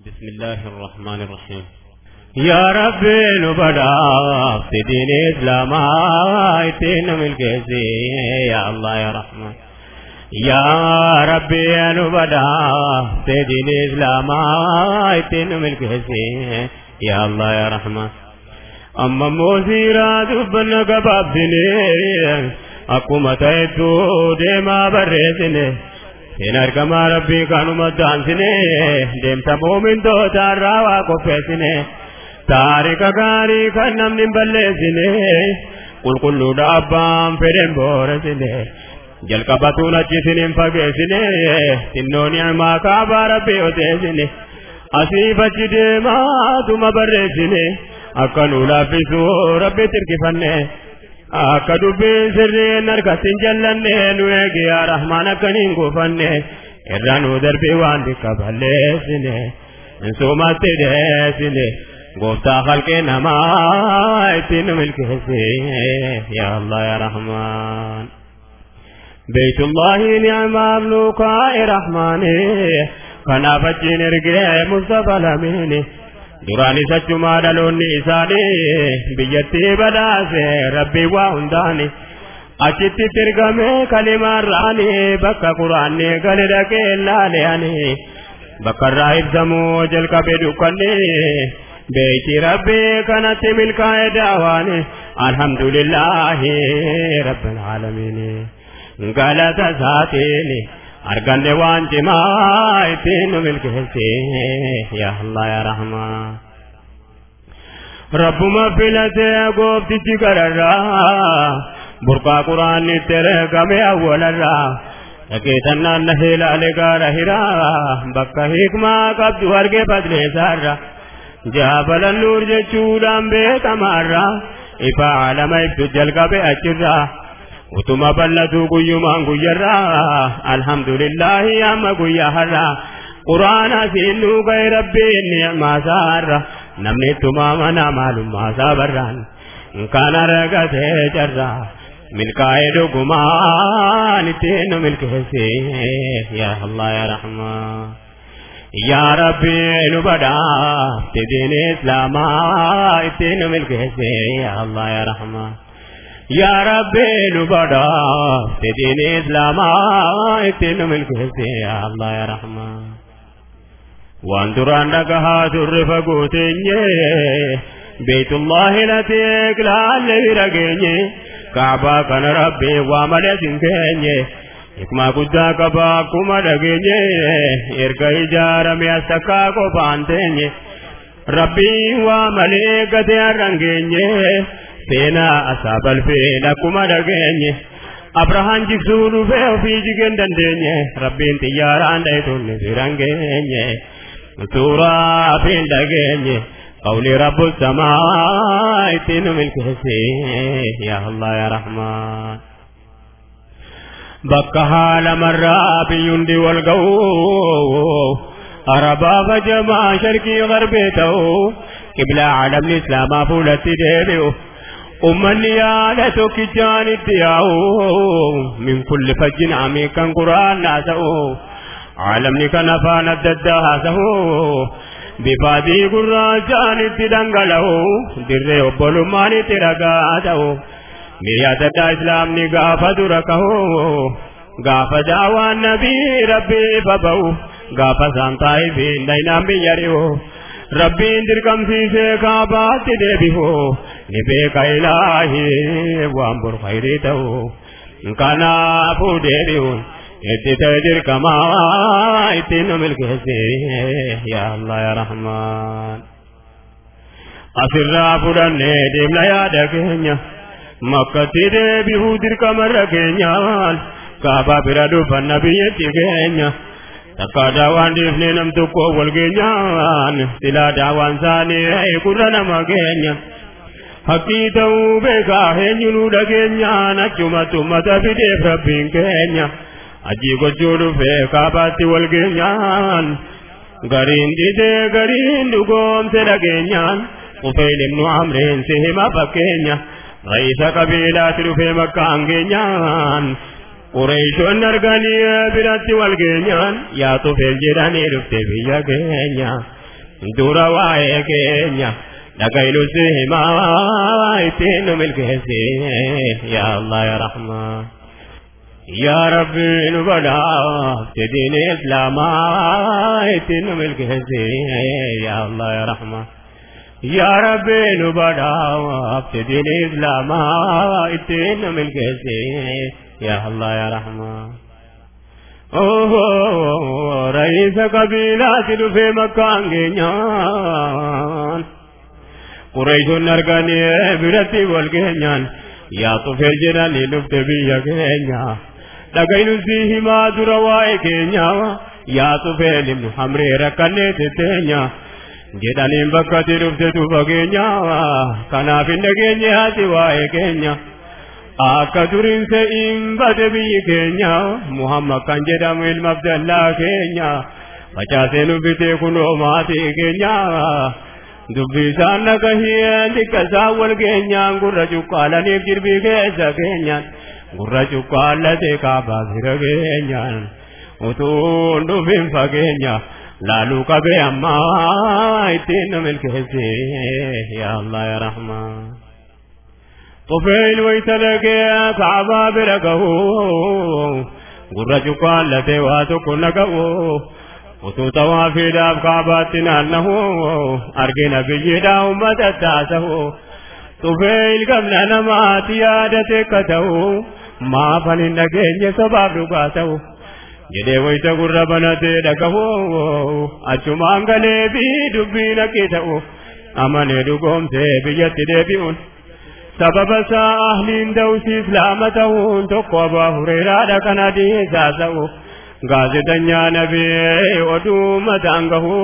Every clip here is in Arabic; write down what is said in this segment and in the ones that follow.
بسم الله الرحمن الرحيم يا ربي نبدا في دين الإسلام آيتين ملكسي يا الله يا رحمن يا ربي نبدا في دين الإسلام آيتين ملكسي يا الله يا رحمن أما موسيرا دبنا قبابني أكما تيتو ديما برسني Seen argamaa rabbii kanuma daansine deemsa muumintoota irraa waa qopheessine taarika gaarii kan namni hin balleessine qulqulluudha abbaan fedhen booresine jalqabatuun achisin hin fageessine xinnoo ni'maa kaabaa rabbii oteessine asiif achi deemaatuma barreessine akka nu laaffisuu rabbi tirkifanne akka dubbiin sirriin harkatti hin jallanne nu eegi yaa rahmaan akkaniin guufanne irra nu darbii waan xiqqa balleessine insumatti deessine gooftaa halqee namaa ittiin nu milkeesse yaa allah yaa rahmaan بيت الله نعم مملوكا رحماني kanaaf achiin ergee mustafa lamini duraan isachumaa dhaloonni isaanii biyyattii badhaase rabbii waa hundaani achitti ergame kalimaarraani bakka quraanni gale dhaqee laaleani bakka irraa ibsamuu jalqabe dukkanni beeyti rabbii kanatti milkaa'e daawaani alhamdulillahi rabbil aalamiini galata isaatiini arganne waan cimaa ittiin nu milkeesse yaa Allah yaa Rahmaan. Rabbuma filatee gooftichi gararraa burqaa quraannitti ergame awwalarraa dhageetan naannahee ilaale gaara hiraa bakka hikmaa qabdu argee fadleessaarra jaabalan nuur jechuudhaan beekamaarraa ifa alama ibsu jalqabe achirraa. Utuma ballatu guyyumaan guyyarraa alhamdulillahi amma guyyaa harraa quraana siinnu ga'e rabbiin ni'maasaarra namni ittuma mana maalummaasaa barraan kan argatee jarraa milkaa'ee dhugumaan ittiin nu milkeesse yaa Allah yaa Rahmaan. yaa rabbi nu badhaafte diin islaamaa ittiin nu milkeesse yaa Allah yaa Rahmaan. Yaa rabbi nu badhaafte diin islaamaa ittiin nu milkeesse yaa Allah yaa Rahmaan. waan duraan dhagahaa turre fagoo teenye beeytullaahi lateek laalle bira geenye kaabaa kana rabbi waa malee sin keenye hikmaa guddaa qaba asaa balfeen akkuma dhageenye abrahaan jigsuu dhufee ofii jigeen dandeenye rabbiin xiyyaaraan dhayituun firan geenye suuraa fiin dhageenye qawli rabbu samaa ittiin milkeesse yaa allah yaa rahmaan bakka haala marraa biyyundi wal ga'u arabaa jamaa sharqii garbee ta'u qiblaa caalamni islaamaa fuulatti deebi'u ummanni yaada tokkichaan itti yaa'u. Min kulli fajjin amii kan quraan haasa'u. Caalamni kan afaan adda addaa haasa'u bifaadii gurraachaan itti dhangala'u. Dirree obbolummaan itti ragaa ta'u. Miyaadaddaa islaamni gaafa dura kahu gaafa daawaan nabii rabbii baba'u gaafa saamtaa'ii fi dhaynaan biyya ri'u. Rabbiin dirqamsiisee kaabaatti deebi'u ni bor khayrii ta'u kanaafuu deebi'uun itti ta'e dirqamaa ittiin nu milkeesse yaa Allah yaa Rahmaan. Asirraa fudhannee deemna yaada keenya makkatti deebi'uu dirqamarra keenyaan kaabaa bira dhufanna biyyatti keenya. takka daawaan dhiifnee nam tokko wal geenyaan silaa daawaan saanii gurra haqqii ta'uu beekaa eenyunuu dhageenyaan achumatti ummata fideef rabbiin keenya ajii gochuu dhufee kaabaatti wal geenyaan gariin dhidee gariin dhugoomse dhageenyaan ufeen ibnu amreen si hima fakkeenya raisa qabiilaatti dhufee makkaan keenyaan Qureeshoon arganii biratti wal geenyaan yaa tufeel jedhanii dhufte biyya keenya dura waa'ee keenya dhagaynu si himaa ittiin nu milkeessi yaa Allah yaa Rahmaan. يا ربي نبدا في دين الإسلام اتن ملك يا الله يا رحمة يا ربي نبدا في دين الإسلام اتن ملك يا الله يا رحمة اوه رئيس قبيلة في مكان جنان. قريش نرغني برتي والجنان يا طفل جناني نفت بيا si himaa dura waa'ee keenya yaa tufee limnu hamree rakkannee tetteenya jedhaniin bakka ati dhuftetu fageenya kanaaf hin dhageenye haati waa'ee keenya akka duriin se'iin bade biyyi keenya muhammad kan jedhamu ilma abdallaa keenya facaasee nu bitee kunoo maatii keenya dubbisaan nagahiyeen xiqqasaan wal keenyaan gurra cuqqaalaniif jirbii keessa keenyaan gurra cuqqaallatee kaabaa bira keenyaan utuun dhufin fageenya laaluu qabee ammaa ittiin nu milkeesse yaa Allah yaa Rahmaan. Tufeen wayita dhagee kaabaa bira gahu gurra cuqqaallatee waa tokko nagahu. Ta'u maafan hin dhageenye sobaaf dhugaa ta'u jedhee wayita gurra banatee dhagahu achumaan galee fi dubbiin akkii ta'u amanee dhugoomsee biyyatti deebi'uun sababa isaa ahliin dawsi islaama ta'uun tokko abaa hureeraadha kan hadiisaa ta'u. Gaazexanyaa nabii oduu mataan gahu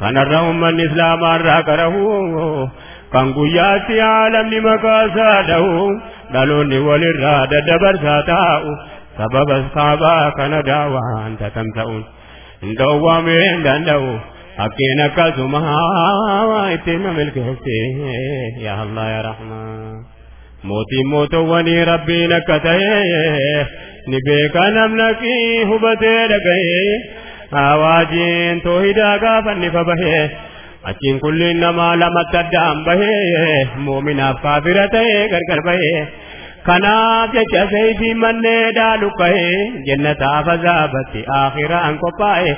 kanarra ummanni islaamaarraa qarahu kan guyyaatti aalamni makaasaa dhahu dhaloonni walirraa daddabarsaa taa'u sababa kaabaa kana daawaan tatamsa'uun hin dhoowwamee hin danda'u ittiin na milkeesse yaa Allah yaa Rahmaan mootiin mootowwanii rabbiin akka ta'e ni beeka namna kii hubatee dhaga'e hawaajiin toohidaa gaafannifa bahee achiin kulliin namaa lamatti addaan bahee muuminaaf kaafira ta'ee gargar bahee kanaaf jecha sayfii mannee dhaalu kahee jannataaf azaabatti akhiraan qophaa'e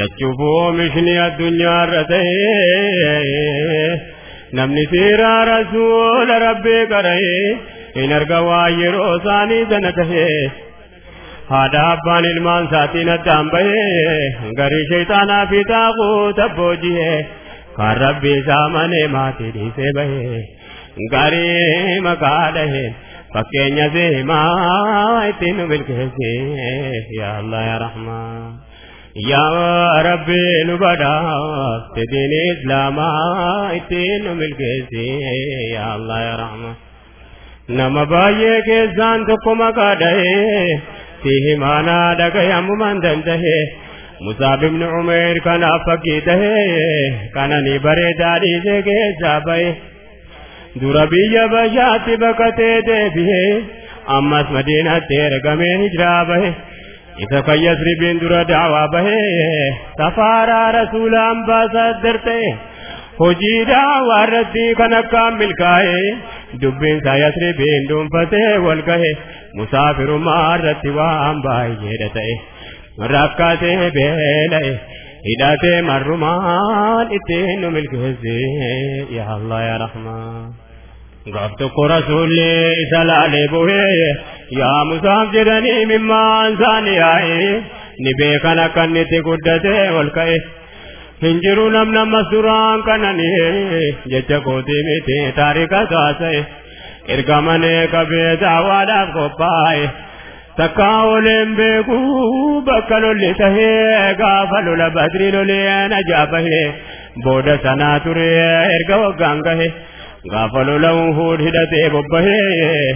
lachuuf oomishni addunyaarra ta'ee namni siiraa rasuula rabbii qara'ee tahee haadha abbaan ilmaan isaatiin addaan bahee garii shayxaanaa fi taaquuta boojihee kan rabbi isaa manee maatii dhiisee bahee garii maqaa dhahee fakkeenya seemaa ittiin nu milkeesse yaa Allah yaa Rahmaan. yaa rabbi nu badhaafte diini islaamaa ittiin nu milkeesse yaa Allah نمباية كيزان تقوم قاده فيه مانا دقيا ممندن ده مصاب بن عمر كان فقيده كان نبري داري جيكي زابي دوربية بشاتي بكتي ده بيه أمس مدينة تيرقمين هجرابه إذا كيسربين دور دعوة به سفارة رسول أمباسدرته حجي دعوة ردي كنكا ملکائے dubbiinsa yasribiin dhuunfatee wal gahe musaafirummaa irratti waan baay'eedha ta'e rakkatee beela'e hidhatee marrumaan ittiin nu milkeesse yaa Allah yaa Rahmaan. gaaf tokko rasuulli isa laalee buhee yaa musaaf jedhanii mimmaan isaanii yaa'ee ni beekan akka inni itti guddatee ol ka'e. Hin jiru namni ammas duraan kananii jecha kootii miti taarika taasa'e erga manee qabee daawwaadhaaf qophaa'e takkaa oleen beeku bakka lolli tahee gaafa lola badri loleen ajaa'ibahee booda sanaa ture erga waggaan gahe gaafa lola uhuud hidhatee bobbahee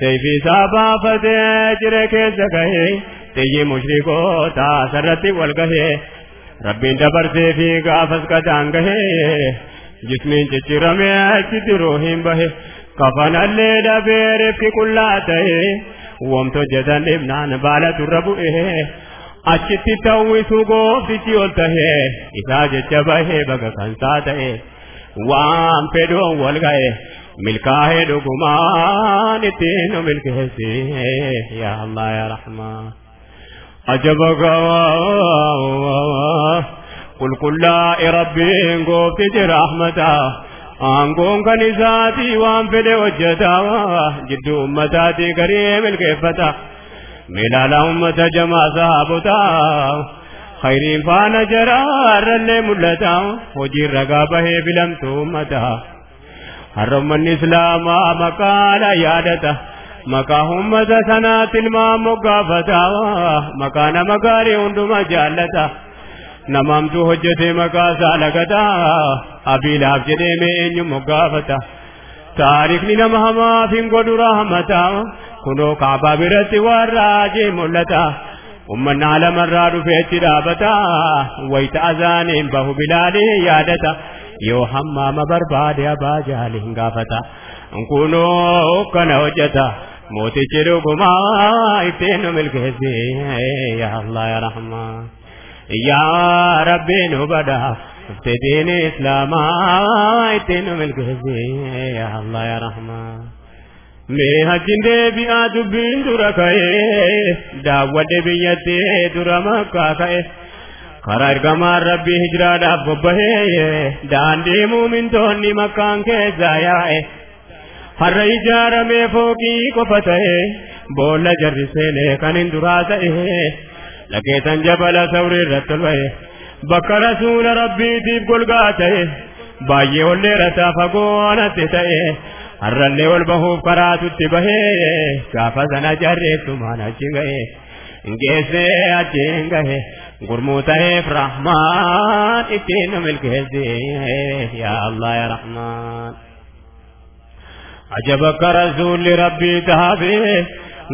seefi isaa baafatee jire keessa gahee xiyyi mushrikoota sarratti wal gahee ربین دبر سے بھی گافز کا دانگ ہے۔ جس میں چچر میں آتی روحیم بہے۔ کفن اللے اللہ دبیر فی کلات ہے۔ وم تو جدن ابنان بالت ربو ہے۔ اچتی تویسو گوفتی چیولتا ہے۔ اسا جچہ بہے بگا کنسات ہے۔ وام پہ دو اول گئے۔ ملکا ہے دو گمان تینوں ملکے سے یا اللہ یا رحمہ Rahmaan. ajaba gawaa qulqullaa'e rabbiin gooftichi rahmataa aangoon kan isaatii waan fedhe hojjetaa jidduu ummataatii garii milkeeffata milaala ummata jamaa sahaabotaa khayriin faana jaraarrallee mul'ata hojiin ragaa bahee filamtu ummataa har'a ummanni islaamaa maqaadha yaadata ilmaan moggaafata maqaa nama gaarii hunduma jaallata namamtu hojjete maqaa isaa lagata abiilaaf jedhee mee eenyu moggaafata taarikni nama hamaaf hin godhu rahmata kunoo kaabaa biratti waan raajee mul'ata ummanni alamarraa dhufeetti dhaabata wayita azaaniin bahu bilaalee yaadata yoo hammaama barbaade abaa jaali hin gaafata kunoo kana hojjeta moti dhugumaa ittiin nu milkeesse ya Allah yaa Rahmaan yaa Rabbi nu bada fedhiin islaamaa nu milkeesse ya Allah yaa Rahmaan mee hajjin deebi'aa dubbiin dura ka'ee daawwadhe yate dura makkaa ka'e karaa ergamaan rabbii hijiraadhaaf bobbahee daandii muumintoonni makkaan keessaa yaa'e ہر جار میں پھوکی کو پتہ بول هر إجارة فوقي قفته بولا لگے كان اندراسه لقيتا جبل ثور الرتلوه بك رسول ربي تيب قلقاته باية واللي رتا فقوانت تتأه هرالي والبهوب قرات اتبه شافزنا جريت مانا جنگه گیسے اچیں گے گرموتا ہے رحمان، اتنے مل گیسے یا اللہ یا رحمان۔ عجب کا رسول ربی تحابی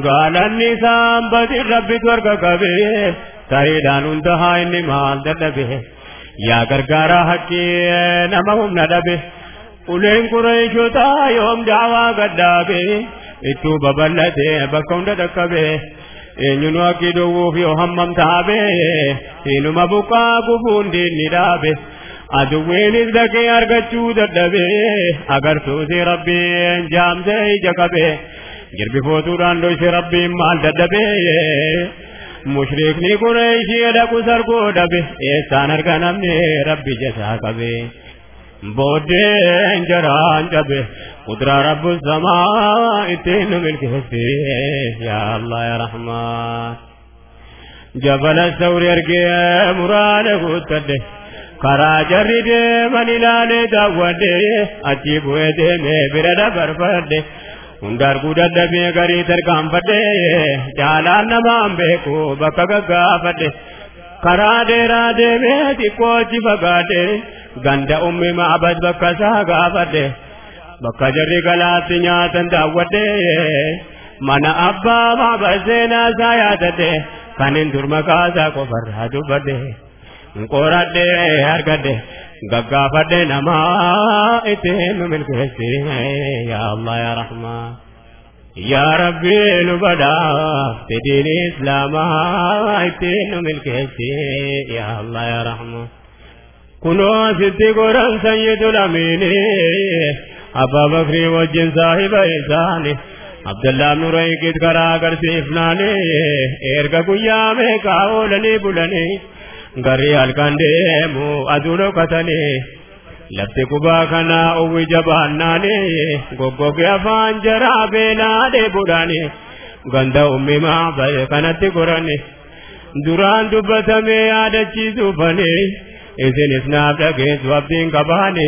گالا نظام بدی ربی تورگا کبی، تاری دانون دہائی نمان دلبی، یا گرگارا حقی نمہم ندبی اولین قریشو تا یوم دعوا اتو ببلتے بکون دکبی eenyuun waaqii dhoowwuuf yoo hammamtaabe eenyuma buqqaa gubuun diinni dhaabe dhaqee argachuu dadhabe agartuusi rabbiin jaamsee ija qabe jirbifootuudhaan dhoyse rabbiin maal dadhabe mushriikni qureeshii dhaqu sargoo dhabe eessaan arga namni rabbi jasaa qabe booddeen jaraan cabe qudraa rabbu samaa ittiin nu milkeesse yaa Allah yaa Rahmaan jabala sawri argee muraana guuttadhe karaa jarri deeman ilaalee daawwadhe achi bu'ee deemee bira dabarfadhe hunda arguu dadhabee garii tarkaanfadhe jaalaan namaan beeku bakka gaggaafadhe karaa dheeraa deemee xiqqoo achi fagaadhe ganda ummi maabad bakka isaa gaafadhe bakka jarri galaatti nyaatan daawwadhe mana abbaa maabad seenaa isaa yaadadhe kan hin dur makaasaa qofarraa dubbadhe qoradhe argadhe gaggaafadhe namaa ittiin nu milkeesse yaa Allah yaa Rahmaan yaa Rabbi nu badhaaf fedhiin islaamaa ittiin nu milkeesse yaa Allah yaa Rahmaan kunoo sitti godhan sayyidul amiini abbaa bakrii wajjin saahiba isaani abdallaa ibnu raykit karaa agarsiifnaani erga guyyaa meeqaa oolanii bulanii garii halkan deemu aduu dhokatanii lafti kubaa kanaa uwwi jabaannaani goggoge afaan jaraa beelaa dheebuudhaani ganda ummi maabaye kanatti gorani duraan dubbatamee yaadachiisuufanii isinis naaf dhageessu abdiin qabaani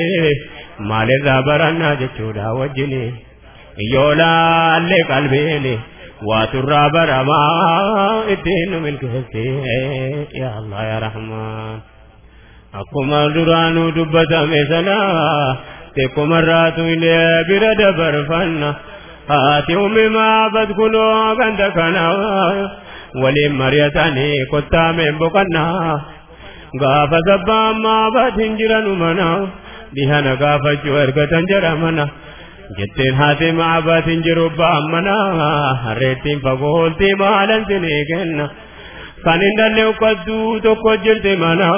maalirraa barannaa jechuudha wajjini yoo laallee qalbiini baramaa ittiin nu milkeesse yaa Allah yaa Rahmaan akkuma duraanuu dubbatame sana xiqqoomarraatu illee bira dabarfanna haati ummi maabad kunoo ganda kana waliin mari'atanii kottaameen boqannaa gaafa sabbaan maabad hin jiranu mana dhihana gaafachuu ergatan jedha mana haati maabad hin jiru ba'an mana harreettiin fagooltii maalan sinii kenna kan hin dhalle uffaddu tokko jirti mana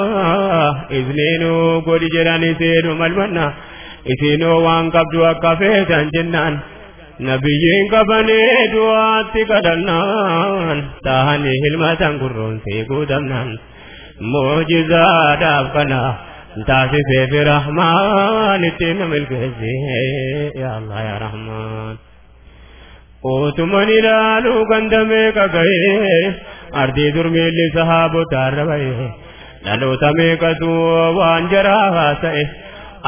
isniinuu godhi jedhan isiinu malmanna isiinoo waan qabdu akka feetan jennaan nabiyyiin qabanii du'aatti kadhannaan tahanii hilmatan gurroonsee guutamnaan muujizaadhaaf kana nu milkeesse yaa Allah yaa rahmaan. Utuman ilaaluu gandamee qaga'ee ardii durmiilli sahaabotaarra bahee dhaloota meeqatu waan jaraa haasa'e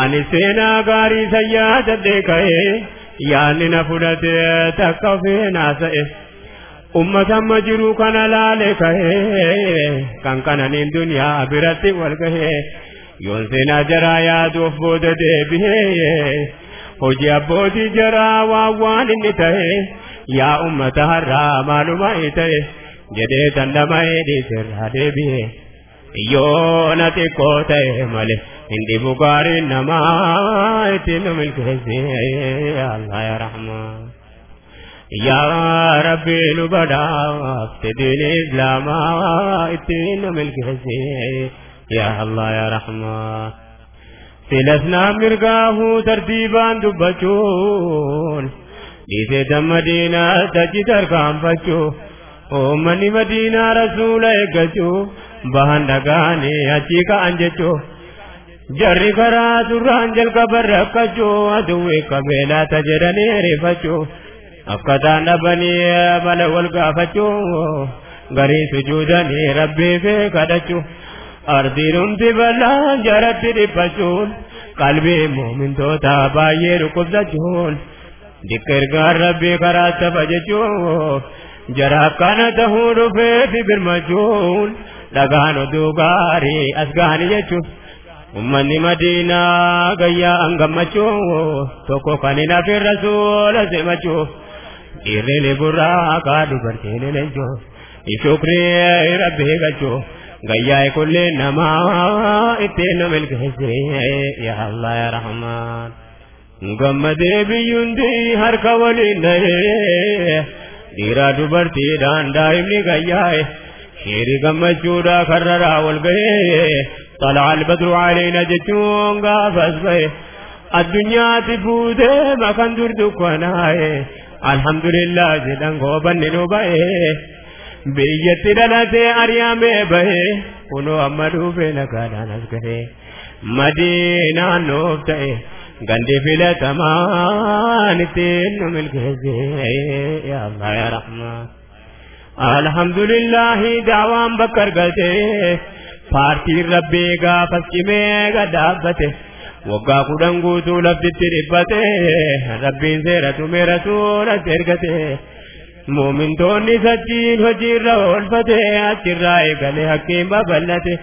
ani seenaa gaarii sayyaadadhee ka'ee yaanni na fudhatee takka ofeen haasa'e ummata amma jiru kana laale ka'ee kan kananiin duniyaa biratti يلزنا جرايا دفود دبه هجي أبودي جرا ووان نته يا أمتها الرامال مايته جدي دندمائي دي سرها دبه യോനത്തെ കോതയമലെ എന്റെ പുകാരി നമായത്തിനും റബ്ബിലുപടാ ഇസ്ലാമായത്തിനും یا اللہ یا رحمان تلسنا مرگاهو ترتیبان دو بچون دیتے دم مدینہ تجی درگام بچو۔ او منی مدینہ رسول اے گچو۔ بہن لگانے اچی کا انجچو۔ جری کرا سر انجل کا قبر رکچو۔ ادوے کبیلا تجرنے رے بچو۔ افکتان اکتا نبنی کا بچو۔ گری سجودنی ربی فے کدچو اردیرون دی بلا جرت دی بجول قلب مومن دو دا بائی رکب دا جول ذکر گار ربی کرا سبج جو جرا کان دہو روپے دی بر مجول لگانو دو گاری اسگانی جو من مدینہ گیا انگم مچو تو کو کنینا پھر رسول سے مچو۔ دیرے برا کالو برکینے لے جو۔ یہ شکریہ ربی گچو ഗയ്യായ കൊല്ലേ नमा इतने मिल हजरे या अल्लाह या रहमान തലാൽ ബദ്രു ആലൈന ജച്ചൂങ്ക ഭൂതേ മകന്ദുർ ദുഃഖനായേ. അൽഹംദുലില്ലാഹി ദങ്കോബന്നിനുബയേ طلع البدر علينا جتون قافز به الدنيا تفوته ما كان در دكناي الحمد لله جدن غوبن نوبه بيت دلته اريامه به كنو امدو بينا كان نسكه مدينة نوبته gandi filatamaan ittiin nu milkeesse yaa Allah yaa Rahmaan. Alhamdulillahi daawaan bakka argate paartiin rabbii gaafas cimee gadhaabbate waggaa kudhan guutuu laftitti dhibbate rabbiin seera tumee rasuulatti ergate مومنتوني سجين وجير رون فتح اتراي بل حكيم بلته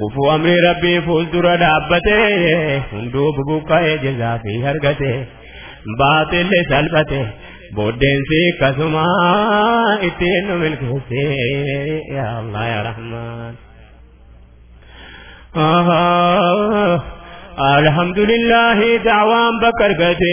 غفو امر ربي فوزر دابته هندو ببوكاي جزا في هرغته باطل سلبته بودين سے قسما اتن ملک سے یا اللہ یا رحمان آہا الحمدللہ دعوان بکر گتے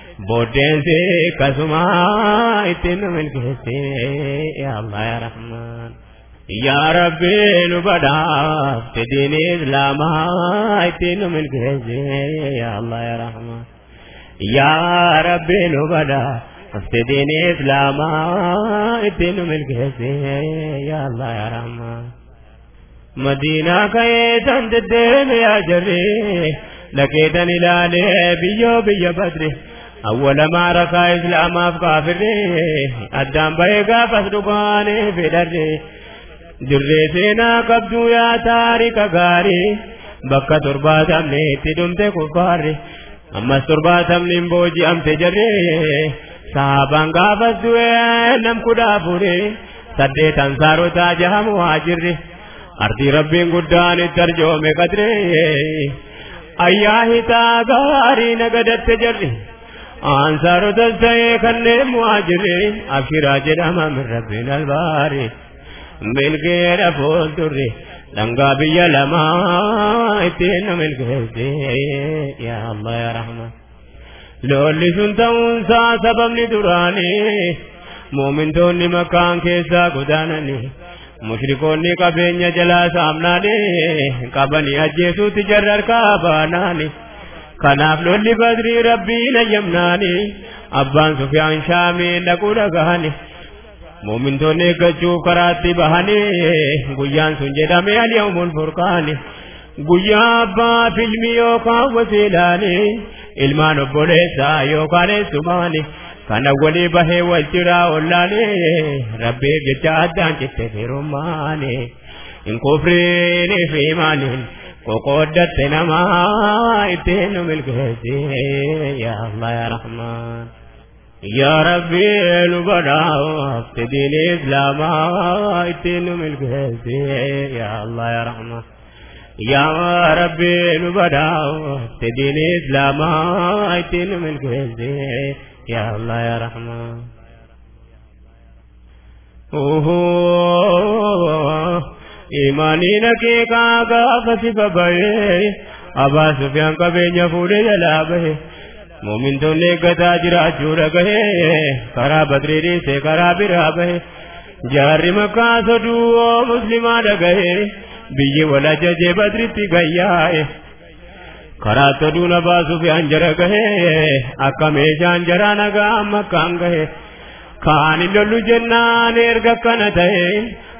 booddeensi akkasuma ittiin nu milkeesse yaa Allah yaa Rahmaan. yaa rabbi nu badhaaf diin islaamaa ittiin nu milkeesse yaa Allah yaa Rahmaan. yaa rabbi nu badhaaf diin islaamaa ittiin nu milkeesse yaa Allah yaa Rahmaan. madiinaa ka'ee tan deddeeme yaa jarree dhaqeetan ilaalee biyyoo biyya badre awwala maarakaa islaamaaf kaafirree addaan bahee gaafas dhugaanee fedharree dirree seenaa qabduu yaa taarika gaarii bakka torbaatamne itti dhumte kuffaarre ammas torbaatamni booji'amte jarree saabaan gaafas du'ee nam kudha afure saddeet ansaarotaa jahamu haa jirre ardii rabbiin guddaan itti arjoome qadree ayyaa hitaa gaarii nagadatte ta'ee kanneen muhaajirri abshiraa jedhama min rabbiin albaari milkeedha fuuldurri dhangaa biyya lamaa ittiin nu milkeesse yaa Allah yaa Rahman lolli sun ta'uunsaa sababni duraanii muumintoonni makkaan keessaa godaananii mushrikoonni qabeenya jalaa saamnaanii qabanii ajjeesuutti jarra harkaa baanaanii kanaaf lolli badrii rabbiin ayyamnaanii abbaan sufyaan shaamii dhaquu dhagahanii muumintoonni eeggachuuf karaatti bahanii guyyaan sun jedhame aliyamul furqaani. Guyyaa abbaa filmi yookaan wasiilaani. Ilmaan obboleessaa yookaan eessumaani. Kana walii bahee wal jiraa ollaani. Rabbiif jecha addaan citte firummaani. Hin kufriini fi maaliin namaa ittiin nu milkeesse yaa Allah yaa Rahmaan. يا ربي لبنا افتدين اسلاما اتين ملك يا الله يا رحمة يا ربي لبنا افتدين اسلاما اتين ملك يا الله يا imaaniin akeekaa gaafa sifa bahee abaa sufiyaan qabeenya fuudhee jalaa bahe muumintoonni eeggataa jiraachuudha gahee karaa badrii dhiisee karaa biraa bahe jaarri makkaa soduu oo muslimaa dhagahee biyyi wal ajajee badritti gayyaa'e karaa soduun abaa sufiyaan jara gahee akka meeshaan jaraa nagaa makkaan gahe kaan hin lollu jennaan erga akkana ta'ee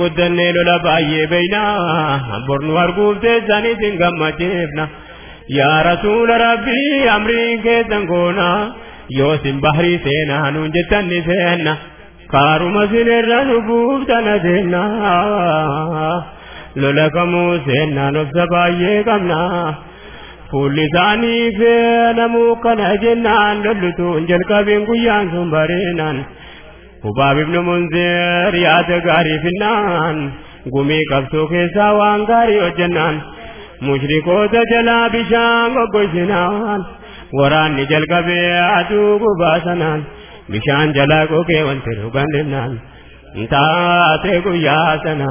guddannee lola baay'ee beeynaa bornu arguuf teessaniis hin gammachiifna yaa rasuula rabbii amriin keessan goona yoo sin bahrii seenaa nuun jettan ni seenna kaaruma sin irra nu buuftana seenna lola kamuu seennaan obsa baay'ee qabna fuulli isaanii feenamuu kana jennaan lollutuun jalqabiin guyyaan sun bareenaan. Hubaab ibnu Munzir yaada gaarii finnaan gumii qabsoo keessaa waan gaarii hojjennaan mushrikoota jalaa bishaan goggoysinaan waraanni jalqabee aduu gubaasanaan bishaan jalaa gogee wanti dhugan dhimnaan taate guyyaa sana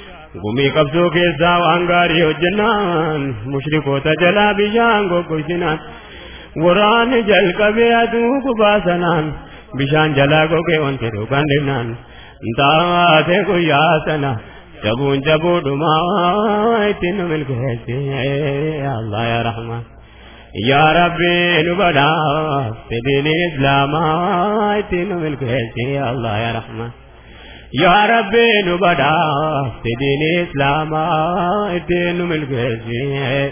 گمی قبضوں کے ساو ہنگاری ہو جنان مشرق ہوتا جلا بھی جانگو کشنان وران جل کبھی ادو کو باسنان بشان جلا کو کے ان سے روکن لنان آتے کو یاسنا جبون جبو دماء ایتن مل کے اے اللہ یا رحمان یا ربی نبدا سبین اسلام ایتن تینو مل کے ایسے اللہ یا رحمان یا رب نو بڑا دین اسلام دین مل گئے جی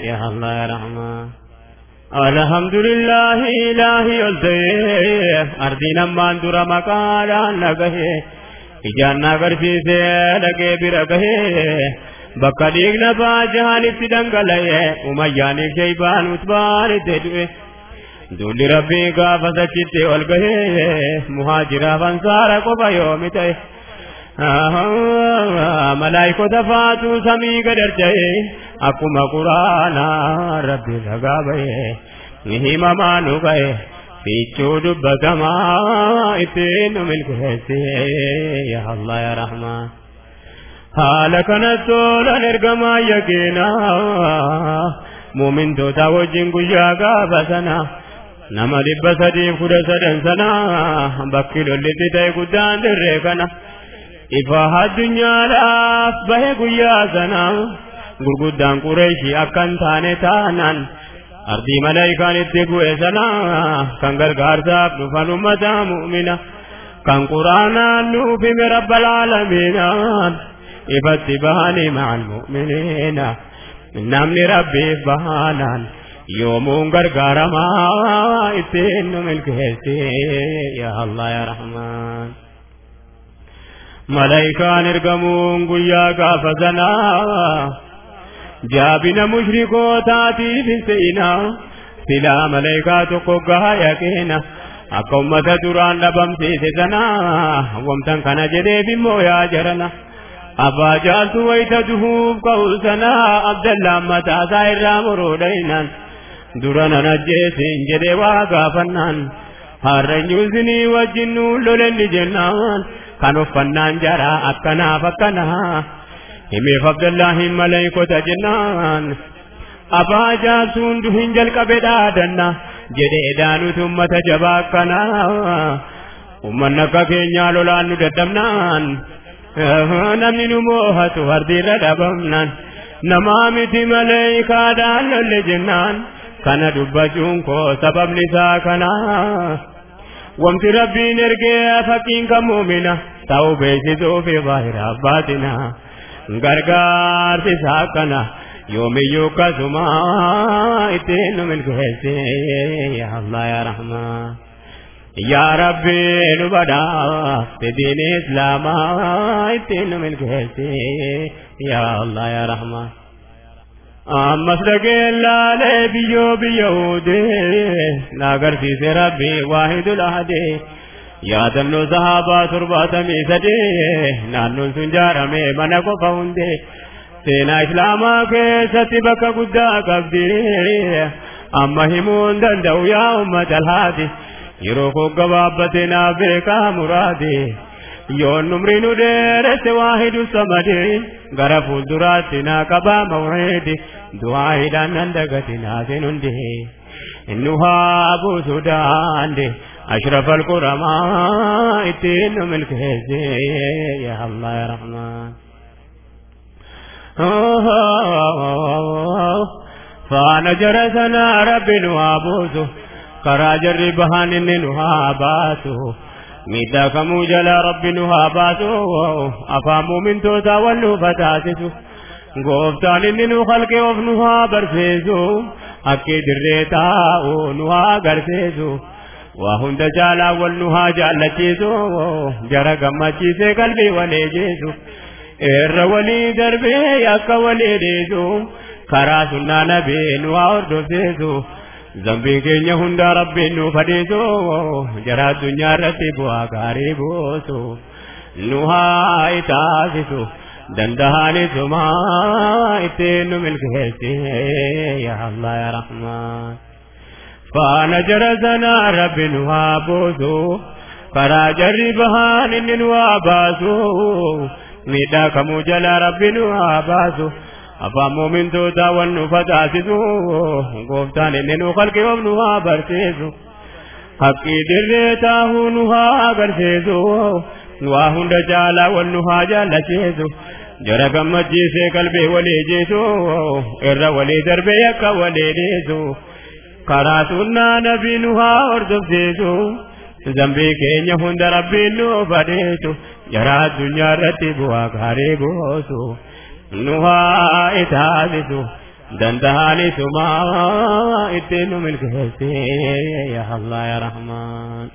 یا اللہ رحم الحمد للہ الہی اردین امان دورا مکان جانا سے لگے بھی رگہے بکلیگ نبا امیانی اتبار دولی ربی کا فضا چیتے والگہے مہاجرہ کو بھائی malaayikota faatu samii gadarcha'e akkuma quraanaa rabbi ragaa ba'e himamaa nu ga'e fiichuu dubbatamaa ittiin nu milkeesse yaa Allah yaa Rahmaan. haala kanatti oolan ergamaa yaqiinaa muumintoota wajjin guyyaa gaafa sana nama dhibba sadiif kudha sadan sana. Bakki lollitti ta'e guddaan dirree kana ifa addunyaadhaaf bahe guyyaa sana gurguddaan qureeshii akkan taane taanaan ardii malaayikaan itti bu'e sana kan gargaarsaaf dhufan ummata mu'mina kan quraanaan nuuf hime rabbal aalamiinaan ifatti bahanii ma'al mu'miniina namni rabbiif bahanaan yoomuun gargaaramaa ittiin nu milkeessi yaa Allah yaa Rahmaan. Malaayikaan ergamuun guyyaa gaafa sanaa jaabina mushrikootaatiif hin se'inaa silaa malaayikaa tokko gahaa yaqiina akka ummata duraan dhabamsiise sanaa wamtan kana jedheef immoo yaa jarana. abbaa jaaltu wayita duhuuf ka'u sanaa abdallaan mataasaa irraa muruudhaynaan dura nan ajjeesin jedhee waa gaafannaan harreenyu isinii wajjin nuun lolenni jennaan kan uffannaan jaraa akkanaaf akkanaa himeef abdallaahin malaykota jennaan abbaa jaaltuun duhin jalqabe dhaadanna jedhee daanutu ummata jabaa akkanaa ummanni akka keenyaa lolaan nu dadhabnaan namni nu moohatu hardiirra dhabamnaan namaa miti maleeykaadhaan lolle jennaan kana dubbachuun koo sababni isaa kana وامتي ربي نرجع فكين كمؤمنا توبة جدو في ظاهر أباتنا غرغار في ساقنا يوم يوكا زما اتين من كهيسي يا الله يا رحمة يا ربي نبدا في دين إسلاما اتين من يا الله يا رحمة uudee na agarsiise rabbi waahidul ahadee yaadannoo sahaabaa torbaatamii sadee naannoon sun jaarame mana qofa hundee seenaa islaamaa keessatti bakka guddaa qabdi amma himuun danda'u yaa ummata alhaadi yeroo koo gabaabbatee naaf beekaa muraade samade gara fuulduraatti naa qabaa mawciidi du'aaidhaan nan dagati naasin hundi innu haa buusu daande أشرف القرماء الدين ملك يا الله يا رحمن فانا جرسنا رب نوابوسو كرا جربهان نواباتو ميدا كمو جلا رب نواباتو أفامو من توتا ولو فتاتسو gooftaan inni nu halqe of nu haa barsiisu akki dirree taa'u nu haa agarsiisu waa hunda jaalaa wal nu haa jaallachiisu jara gammachiisee qalbii walee jeesu irra walii darbee akka walii dhiisu karaa sunnaa nabee nu haa hordofsiisu addunyaa irratti bu'aa gaarii buusu nu haa itaasisu dandahani suma ittiin nu milkeessi yaa Allah yaa Rahmaan. faana jara sana rabbi nu haa buusu karaa jarri bahaan inni nu haa baasu miidhaa kamuu jala rabbi nu haa baasu nu haa barsiisu haqqii dirree taahuu nu haa agarsiisu waa hunda caalaa wal nu haa jaallachiisu jara gammachiisee qalbii walii jiisu irra walii darbee akka walii dhiisu karaa sunnaa nabii nu haa hordofsiisu zambii keenya hunda rabbiin nu fadhiisu jara addunyaa irratti bu'aa gaarii buusu Allah yaa Rahmaan.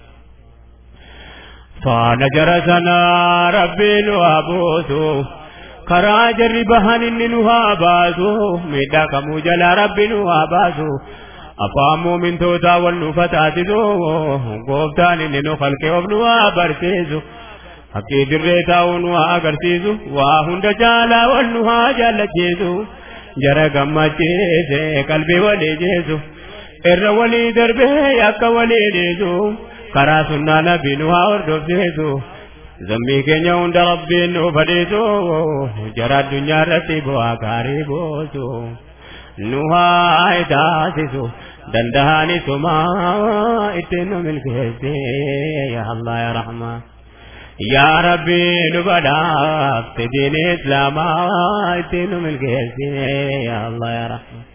faana jara sanaa rabbiin nu haa buusu karaa jarri bahan inni nu haa baasu miidhaa kamuu jalaa rabbi nu haa baasu afaan muumintootaa wal nu fataasisu gooftaan inni nu halqe of nu haa barsiisu haqqii dirree taa'uun waa agarsiisu waa hunda jaalaa wannu haa jaallachiisu jara gammachiise qalbii walii jeesu irra walii darbee akka walii dhiisu karaa sunnaa nabiin waa hordofsiisu zambii keenya hunda rabbiin nu fadhiisu jara addunyaa irratti bu'aa gaarii boosu nu haa taasisu dandahaanisuma ittiin nu milkeesse yaa allah yaa rahmaa يا ربي نبلغ دين إسلامات آه، نملك يا الله يا رحمة.